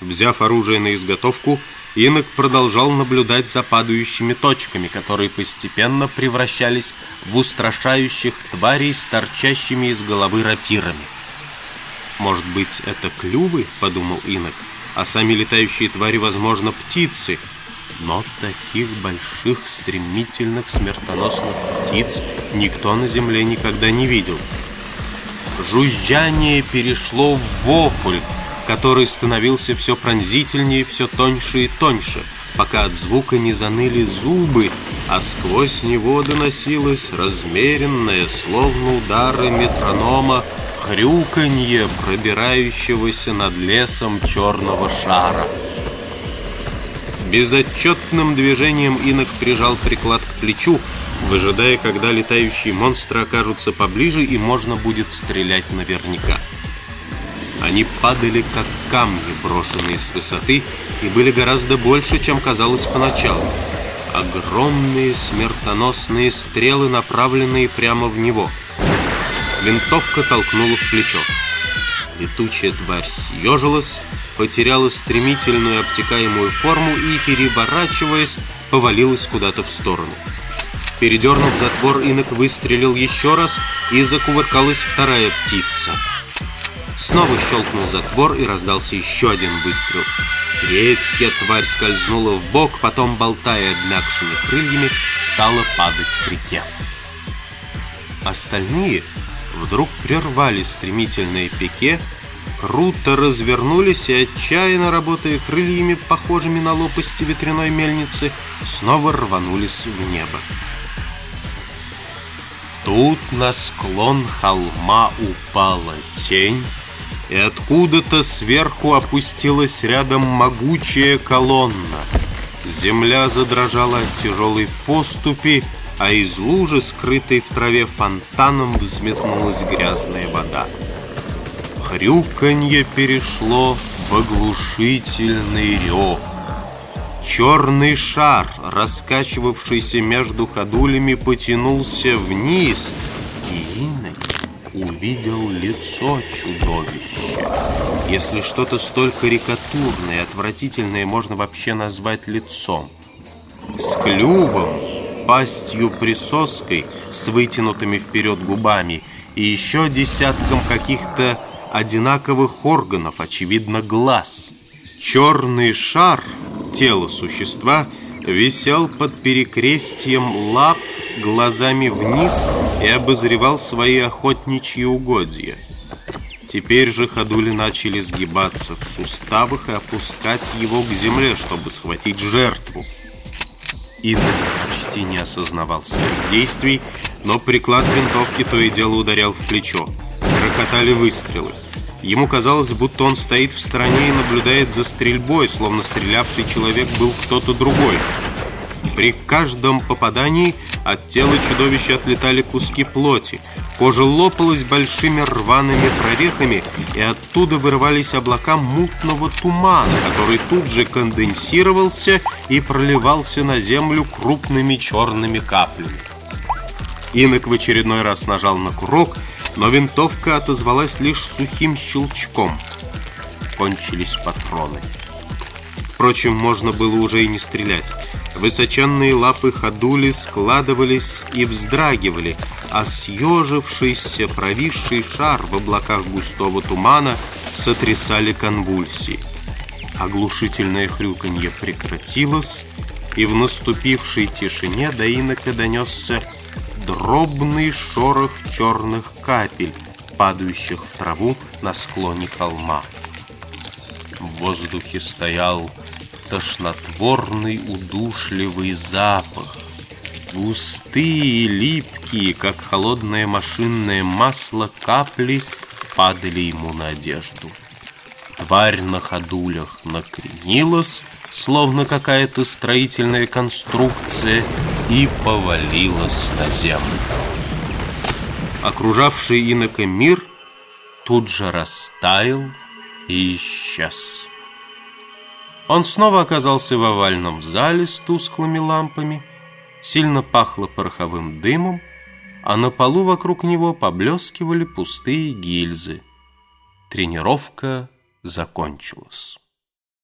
Взяв оружие на изготовку, Инок продолжал наблюдать за падающими точками, которые постепенно превращались в устрашающих тварей с торчащими из головы рапирами. «Может быть, это клювы?» — подумал Инок. «А сами летающие твари, возможно, птицы». Но таких больших, стремительных, смертоносных птиц никто на земле никогда не видел. Жужжание перешло в вопль, который становился все пронзительнее, все тоньше и тоньше, пока от звука не заныли зубы, а сквозь него доносилось размеренное, словно удары метронома, хрюканье пробирающегося над лесом черного шара. Безотчетным движением инок прижал приклад к плечу, выжидая, когда летающие монстры окажутся поближе и можно будет стрелять наверняка. Они падали, как камни, брошенные с высоты, и были гораздо больше, чем казалось поначалу. Огромные смертоносные стрелы, направленные прямо в него. Винтовка толкнула в плечо. Летучая тварь съежилась, потеряла стремительную обтекаемую форму и, переворачиваясь, повалилась куда-то в сторону. Передернув затвор, инок выстрелил еще раз, и закувыркалась вторая птица — Снова щелкнул затвор и раздался еще один выстрел. Третья тварь скользнула в бок, потом, болтая обмякшими крыльями, стала падать к реке. Остальные вдруг прервали стремительное пике, круто развернулись и, отчаянно работая крыльями, похожими на лопасти ветряной мельницы, снова рванулись в небо. Тут на склон холма упала тень, и откуда-то сверху опустилась рядом могучая колонна. Земля задрожала от тяжелой поступи, а из лужи, скрытой в траве фонтаном, взметнулась грязная вода. Хрюканье перешло в оглушительный рев. Черный шар, раскачивавшийся между ходулями, потянулся вниз, и увидел лицо чудовища. Если что-то столь карикатурное и отвратительное можно вообще назвать лицом. С клювом, пастью присоской, с вытянутыми вперед губами и еще десятком каких-то одинаковых органов, очевидно, глаз. Черный шар, тело существа, висел под перекрестием лап глазами вниз и обозревал свои охотничьи угодья. Теперь же ходули начали сгибаться в суставах и опускать его к земле, чтобы схватить жертву. Инок почти не осознавал своих действий, но приклад винтовки то и дело ударял в плечо. Грохотали выстрелы. Ему казалось, будто он стоит в стороне и наблюдает за стрельбой, словно стрелявший человек был кто-то другой. При каждом попадании от тела чудовища отлетали куски плоти. Кожа лопалась большими рваными прорехами, и оттуда вырывались облака мутного тумана, который тут же конденсировался и проливался на землю крупными черными каплями. Инок в очередной раз нажал на курок, но винтовка отозвалась лишь сухим щелчком. Кончились патроны. Впрочем, можно было уже и не стрелять. Высоченные лапы ходули складывались и вздрагивали, а съежившийся провисший шар в облаках густого тумана сотрясали конвульсии. Оглушительное хрюканье прекратилось, и в наступившей тишине до инока донесся дробный шорох черных капель, падающих в траву на склоне холма. В воздухе стоял тошнотворный удушливый запах. Густые липкие, как холодное машинное масло, капли падали ему на одежду. Тварь на ходулях накренилась, словно какая-то строительная конструкция, и повалилась на землю. Окружавший инока мир тут же растаял и исчез. Он снова оказался в овальном зале с тусклыми лампами, сильно пахло пороховым дымом, а на полу вокруг него поблескивали пустые гильзы. Тренировка закончилась.